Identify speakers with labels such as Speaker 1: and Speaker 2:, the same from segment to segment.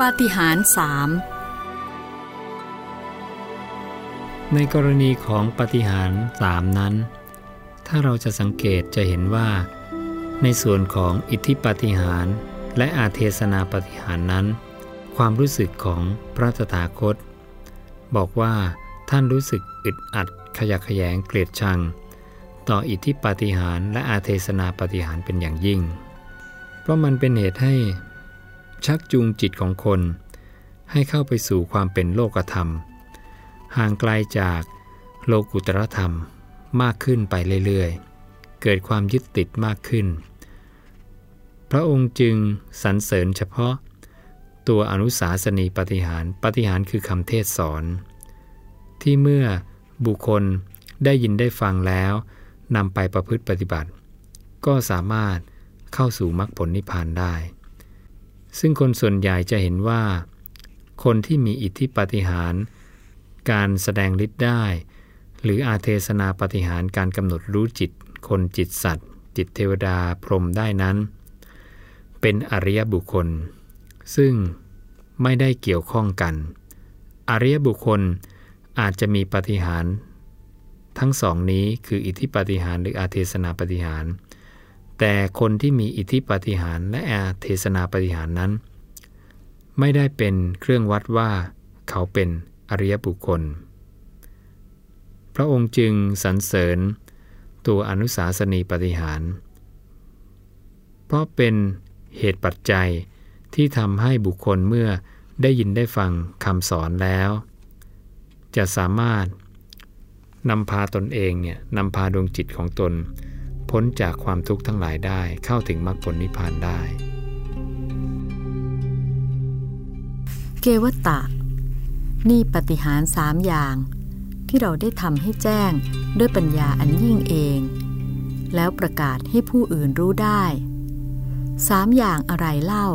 Speaker 1: ปาฏิหาริย์สาม
Speaker 2: ในกรณีของปาฏิหารสามนั้น ถ้าเราจะสังเกตจะเห็นว่า ในส่วนของอิทธิปาฏิหารและอาเทศนาปฏิหารนั้น ความรู้สึกของพระตถาคต บอกว่าท่านรู้สึกอึดอัดขยะแขยงเกลียดชัง ต่ออิทธิปาฏิหารและอาเทศนาปฏิหารเป็นอย่างยิ่ง เพราะมันเป็นเหตุให้ ชักจูงจิตของคน ให้เข้าไปสู่ความเป็นโลกธรรม ห่างไกลจากโลกุตรธรรมมากขึ้นไปเรื่อยๆ เกิดความยึดติดมากขึ้น พระองค์จึงสรรเสริญเฉพาะ ตัวอนุสาสนีปฏิหารปฏิหารคือคำเทศสอน ที่เมื่อบุคคลได้ยินได้ฟังแล้วนำไปประพฤติปฏิบัติ ก็สามารถเข้าสู่มรรคผลนิพพานได้ ซึ่งคนส่วนใหญ่จะเห็นว่า คนที่มีอิทธิปฏิหาร การแสดงฤทธิ์ได้ หรืออาเทศนาปฏิหารการกำหนดรู้จิต คนจิตสัตว์ จิตเทวดาพรหมได้นั้น เป็นอริยบุคคล ซึ่งไม่ได้เกี่ยวข้องกัน อริยบุคคลอาจจะมีปฏิหาร ทั้งสองนี้คืออิทธิปฏิหารหรืออาเทศนาปฏิหาร แต่คนที่มีอิทธิปฏิหารและอาเทศนาปฏิหารนั้น ไม่ได้เป็นเครื่องวัดว่าเขาเป็นอริยบุคคล พระองค์จึงสรรเสริญตัวอนุสาสนีปฏิหาร เพราะเป็นเหตุปัจจัยที่ทำให้บุคคลเมื่อได้ยินได้ฟังคำสอนแล้ว จะสามารถนำพาตนเองเนี่ยนำพาดวงจิตของตน พ้นจากความทุกข์ทั้งหลายได้เข้าถึงมรรคผลนิพพานได้
Speaker 1: เกวตะ นี่ปฏิหารสามอย่าง ที่เราได้ทำให้แจ้งด้วยปัญญาอันยิ่งเอง แล้วประกาศให้ผู้อื่นรู้ได้สามอย่างอะไรเล่า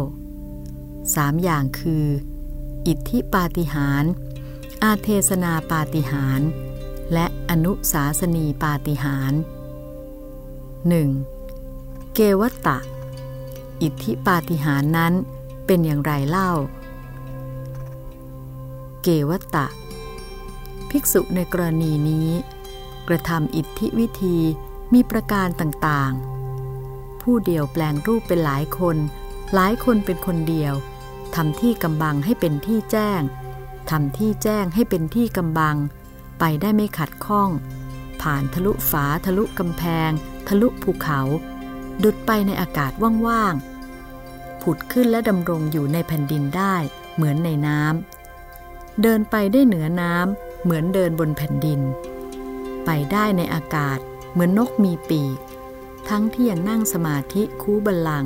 Speaker 1: สามอย่างคือ อิทธิปาฏิหาร อาเทศนาปาฏิหาร และอนุสาสนีปาฏิหาร์ 1. เกวัตตะ อิทธิปาฏิหารนั้นเป็นอย่างไรเล่า เกวัตตะ ภิกษุในกรณีนี้ กระทำอิทธิวิธีมีประการต่างๆ ผู้เดียวแปลงรูปเป็นหลายคน หลายคนเป็นคนเดียวทำที่กำบังให้เป็นที่แจ้งทำที่แจ้งให้เป็นที่กำบัง ไปได้ไม่ขัดข้อง ผ่านทะลุฝาทะลุกำแพง ทะลุภูเขา ดุดไปในอากาศว่างๆ ผุดขึ้นและดำรงอยู่ในแผ่นดินได้เหมือนในน้ำ เดินไปได้เหนือน้ำเหมือนเดินบนแผ่นดิน ไปได้ในอากาศเหมือนนกมีปีก ทั้งที่ยังนั่งสมาธิคูบัลลัง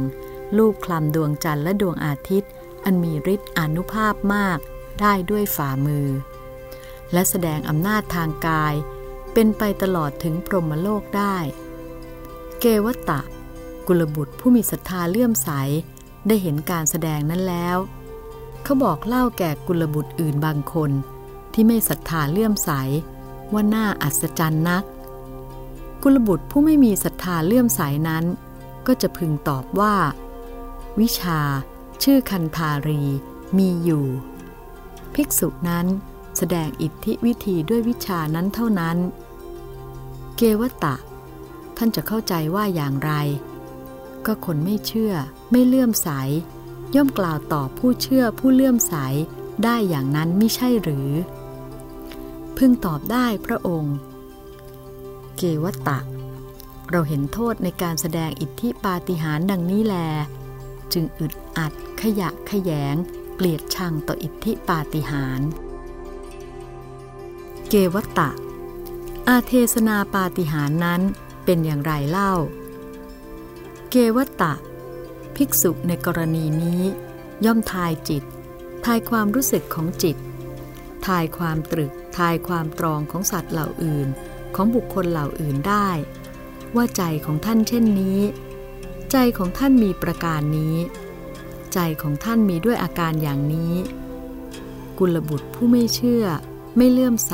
Speaker 1: ลูกคลำดวงจันทร์และดวงอาทิตย์ อันมีฤทธิ์อนุภาพมากได้ด้วยฝ่ามือ และแสดงอำนาจทางกายเป็นไปตลอดถึงพรหมโลกได้ เกวตตะ กุลบุตรผู้มีศรัทธาเลื่อมใส ได้เห็นการแสดงนั้นแล้ว เขาบอกเล่าแก่กุลบุตรอื่นบางคน ที่ไม่ศรัทธาเลื่อมใส ว่าน่าอัศจรรย์นัก กุลบุตรผู้ไม่มีศรัทธาเลื่อมใสนั้น ก็จะพึงตอบว่า วิชา ชื่อคันธารีมีอยู่ ภิกษุนั้นแสดงอิทธิวิธีด้วยวิชานั้นเท่านั้น เกวตะ ท่านจะเข้าใจว่าอย่างไร ก็คนไม่เชื่อ ไม่เลื่อมใส ย่อมกล่าวต่อผู้เชื่อผู้เลื่อมใสได้อย่างนั้นไม่ใช่หรือ พึงตอบได้พระองค์ เกวตะ เราเห็นโทษในการแสดงอิทธิปาฏิหาริย์ดังนี้แล จึงอึดอัดขยะขยง เกลียดชังต่ออิทธิปาฏิหาริย์เกวัตตะ อาเทศนาปาฏิหาริย์นั้น เป็นอย่างไรเล่า เกวัตตะ ภิกษุในกรณีนี้ ย่อมทายจิต ทายความรู้สึกของจิต ทายความตรึก ทายความตรองของสัตว์เหล่าอื่น ของบุคคลเหล่าอื่นได้ ว่าใจของท่านเช่นนี้ ใจของท่านมีประการนี้ ใจของท่านมีด้วยอาการอย่างนี้ กุลบุตรผู้ไม่เชื่อ ไม่เลื่อมใส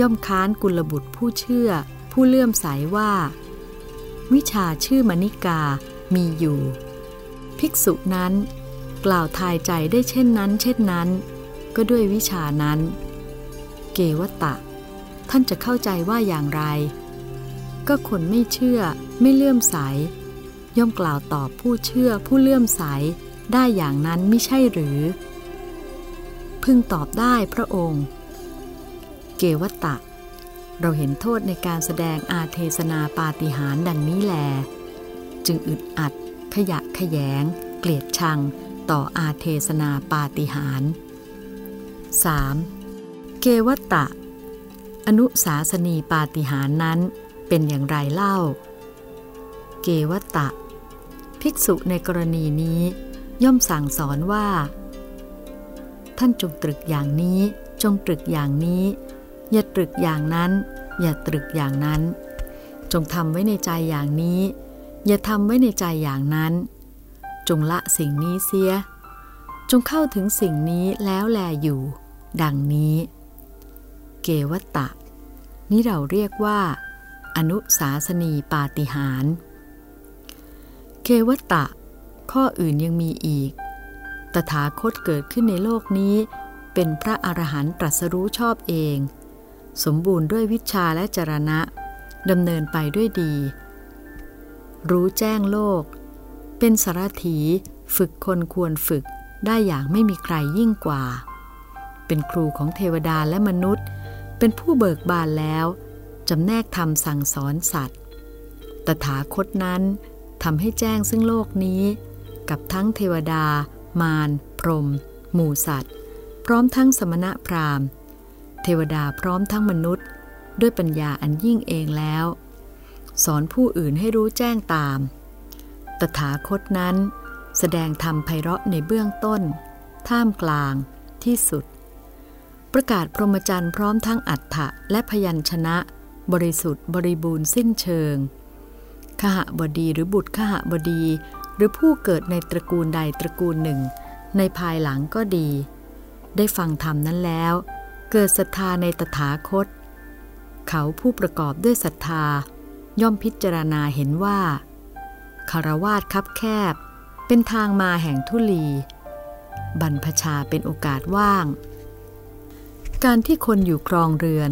Speaker 1: ย่อมค้านกุลบุตรผู้เชื่อ ผู้เลื่อมใสว่า วิชาชื่อมณิกามีอยู่ ภิกษุนั้น กล่าวทายใจได้เช่นนั้น เช่นนั้น ก็ด้วยวิชานั้น เกวตะ ท่านจะเข้าใจว่าอย่างไร ก็คนไม่เชื่อไม่เลื่อมใส ย่อมกล่าวตอบผู้เชื่อผู้เลื่อมใสได้อย่างนั้นไม่ใช่หรือ พึงตอบได้พระองค์ เกวตะ เราเห็นโทษในการแสดงอาเทศนาปาฏิหาริย์ดังนี้แล จึงอึดอัด ขยะขยง เกลียดชัง ต่ออาเทศนาปาฏิหาริย์ 3. เกวตะ อนุสาสนีปาฏิหาริย์นั้นเป็นอย่างไรเล่า เกวตะ ภิกษุในกรณีนี้ย่อมสั่งสอนว่า ท่านจงตรึกอย่างนี้จงตรึกอย่างนี้ อย่าตรึกอย่างนั้น อย่าตรึกอย่างนั้น จงทำไว้ในใจอย่างนี้ อย่าทำไว้ในใจอย่างนั้น จงละสิ่งนี้เสีย จงเข้าถึงสิ่งนี้แล้วแลอยู่ ดังนี้ เกวตะ นี่เราเรียกว่า อนุสาสนีปาติหารเกวตะ ข้ออื่นยังมีอีก ตถาคตเกิดขึ้นในโลกนี้ เป็นพระอรหันต์ตรัสรู้ชอบเอง สมบูรณ์ด้วยวิชาและจรณะดำเนินไปด้วยดี รู้แจ้งโลก เป็นสารถีฝึกคนควรฝึกได้อย่างไม่มีใครยิ่งกว่า เป็นครูของเทวดาและมนุษย์ เป็นผู้เบิกบานแล้วจำแนกธรรมสั่งสอนสัตว์ ตถาคตนั้นทำให้แจ้งซึ่งโลกนี้ กับทั้งเทวดา มาร พรหมหมู่สัตว์ พร้อมทั้งสมณะพราหมณ์ เทวดาพร้อมทั้งมนุษย์ ด้วยปัญญาอันยิ่งเองแล้ว สอนผู้อื่นให้รู้แจ้งตาม ตถาคตนั้น แสดงธรรมไพเราะในเบื้องต้น ท่ามกลาง ที่สุด ประกาศพรหมจรรย์พร้อมทั้งอัฏฐะและพยัญชนะ บริสุทธิ์บริบูรณ์สิ้นเชิง ขหบดีหรือบุตรขหบดี หรือผู้เกิดในตระกูลใดตระกูลหนึ่ง ในภายหลังก็ดี ได้ฟังธรรมนั้นแล้ว เกิดศรัทธาในตถาคต เขาผู้ประกอบด้วยศรัทธาย่อมพิจารณาเห็นว่าคารวาสคับแคบ เป็นทางมาแห่งทุลี บรรพชาเป็นโอกาสว่าง การที่คนอยู่ครองเรือน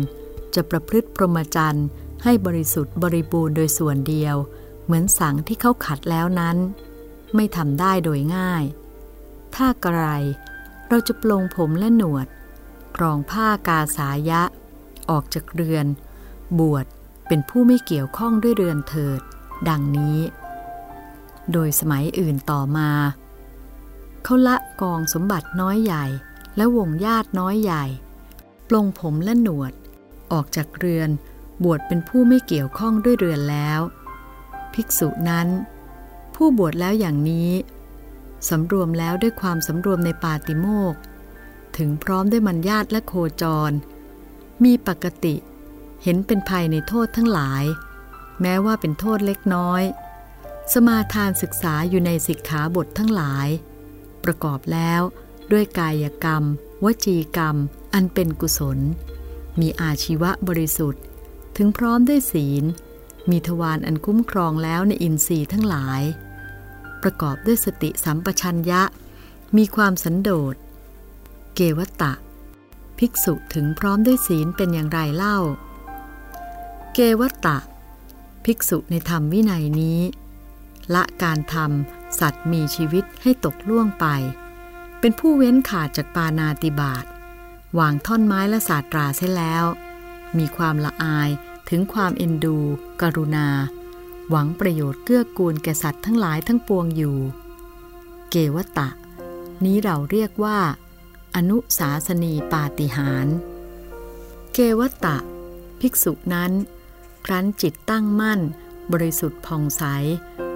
Speaker 1: จะประพฤติพรหมจรรย์ให้บริสุทธิ์บริบูรณ์โดยส่วนเดียว เหมือนสังที่เขาขัดแล้วนั้น ไม่ทำได้โดยง่าย ถ้ากระไรเราจะปลงผมและหนวด กรองผ้ากาสายะ ออกจากเรือน บวชเป็นผู้ไม่เกี่ยวข้องด้วยเรือนเถิด ดังนี้ โดยสมัยอื่นต่อมา เขาละกองสมบัติน้อยใหญ่ และวงญาติน้อยใหญ่ ปลงผมและหนวด ออกจากเรือน บวชเป็นผู้ไม่เกี่ยวข้องด้วยเรือนแล้ว ภิกษุนั้น ผู้บวชแล้วอย่างนี้สำรวมแล้วด้วยความสำรวมในปาติโมก ถึงพร้อมด้วยมัญญาตและโคจร มีปกติ เห็นเป็นภัยในโทษทั้งหลาย แม้ว่าเป็นโทษเล็กน้อย สมาทานศึกษาอยู่ในสิกขาบททั้งหลาย ประกอบแล้วด้วยกายกรรม วจีกรรม อันเป็นกุศล มีอาชีวะบริสุทธิ์ ถึงพร้อมด้วยศีล มีทวารอันคุ้มครองแล้วในอินทรีย์ทั้งหลาย ประกอบด้วยสติสัมปชัญญะ มีความสันโดษ เกวตะ ภิกษุถึงพร้อมด้วยศีลเป็นอย่างไรเล่า เกวตะ ภิกษุในธรรมวินัยนี้ ละการทำสัตว์มีชีวิตให้ตกล่วงไป เป็นผู้เว้นขาดจากปานาติบาตวางท่อนไม้และศาสตราเส้แล้ว มีความละอายถึงความเอ็นดู กรุณา หวังประโยชน์เกื้อกูลแก่สัตว์ทั้งหลายทั้งปวงอยู่ เกวตะ นี้เราเรียกว่า อนุสาสนีปาติหาร เกวตะ ภิกษุนั้น ครั้นจิตตั้งมั่น บริสุทธิ์ผ่องใส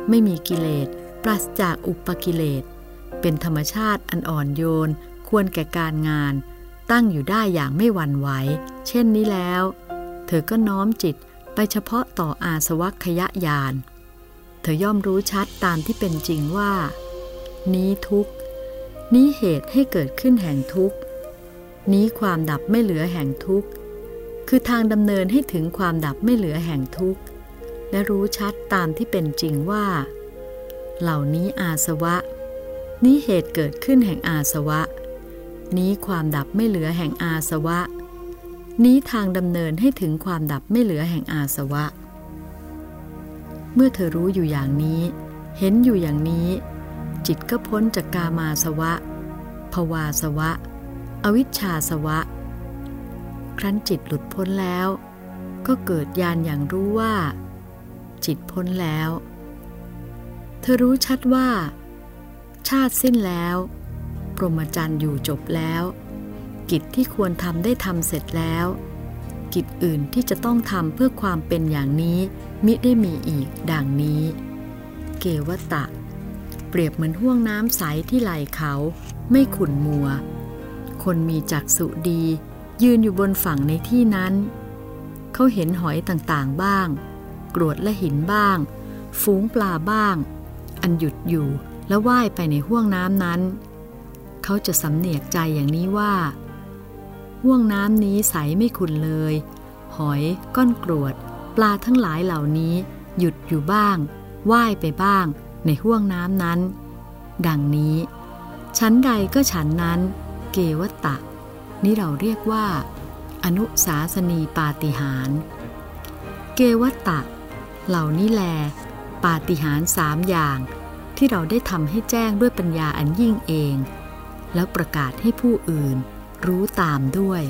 Speaker 1: ไม่มีกิเลส ปราศจากอุปกิเลส เป็นธรรมชาติอันอ่อนโยน ควรแก่การงาน ตั้งอยู่ได้อย่างไม่หวั่นไหว เช่นนี้แล้ว เธอก็น้อมจิตไปเฉพาะต่ออาสวัคยญาณ เธอย่อมรู้ชัดตามที่เป็นจริงว่า นี้ทุก นี้เหตุให้เกิดขึ้นแห่งทุกนี้ความดับไม่เหลือแห่งทุกคือทางดำเนินให้ถึงความดับไม่เหลือแห่งทุกและรู้ชัดตามที่เป็นจริงว่า เหล่านี้อาสวะ นี้เหตุเกิดขึ้นแห่งอาสวะ นี้ความดับไม่เหลือแห่งอาสวะ นี้ทางดำเนินให้ถึงความดับไม่เหลือแห่งอาสวะ เมื่อเธอรู้อยู่อย่างนี้ เห็นอยู่อย่างนี้ จิตก็พ้นจากกามาสวะ ภวาสวะ อวิชชาสวะ ครั้นจิตหลุดพ้นแล้ว ก็เกิดญาณอย่างรู้ว่า จิตพ้นแล้ว เธอรู้ชัดว่า ชาติสิ้นแล้วพรมจรรย์อยู่จบแล้ว กิจที่ควรทำได้ทำเสร็จแล้ว กิจอื่นที่จะต้องทำเพื่อความเป็นอย่างนี้ มิได้มีอีกดังนี้ เกวตะ เปรียบเหมือนห่วงน้ำใสที่ไหลเขาไม่ขุ่นมัว คนมีจักษุดี ยืนอยู่บนฝั่งในที่นั้น เขาเห็นหอยต่างๆบ้าง กรวดและหินบ้าง ฝูงปลาบ้าง อันหยุดอยู่แล้วว่ายไปในห่วงน้ำนั้น เขาจะสำเนียกใจอย่างนี้ว่าห่วงน้ำนี้ใสไม่ขุนเลย หอยก้อนกรวด ปลาทั้งหลายเหล่านี้ หยุดอยู่บ้าง ว่ายไปบ้าง ในห่วงน้ำนั้น ดังนี้ ชั้นใดก็ฉันนั้น เกวตะ นี่เราเรียกว่า อนุสาสนีปาติหาร เกวตะ เหล่านี้แล ปาติหารสามอย่าง ที่เราได้ทำให้แจ้งด้วยปัญญาอันยิ่งเอง แล้วประกาศให้ผู้อื่นรู้ตามด้วย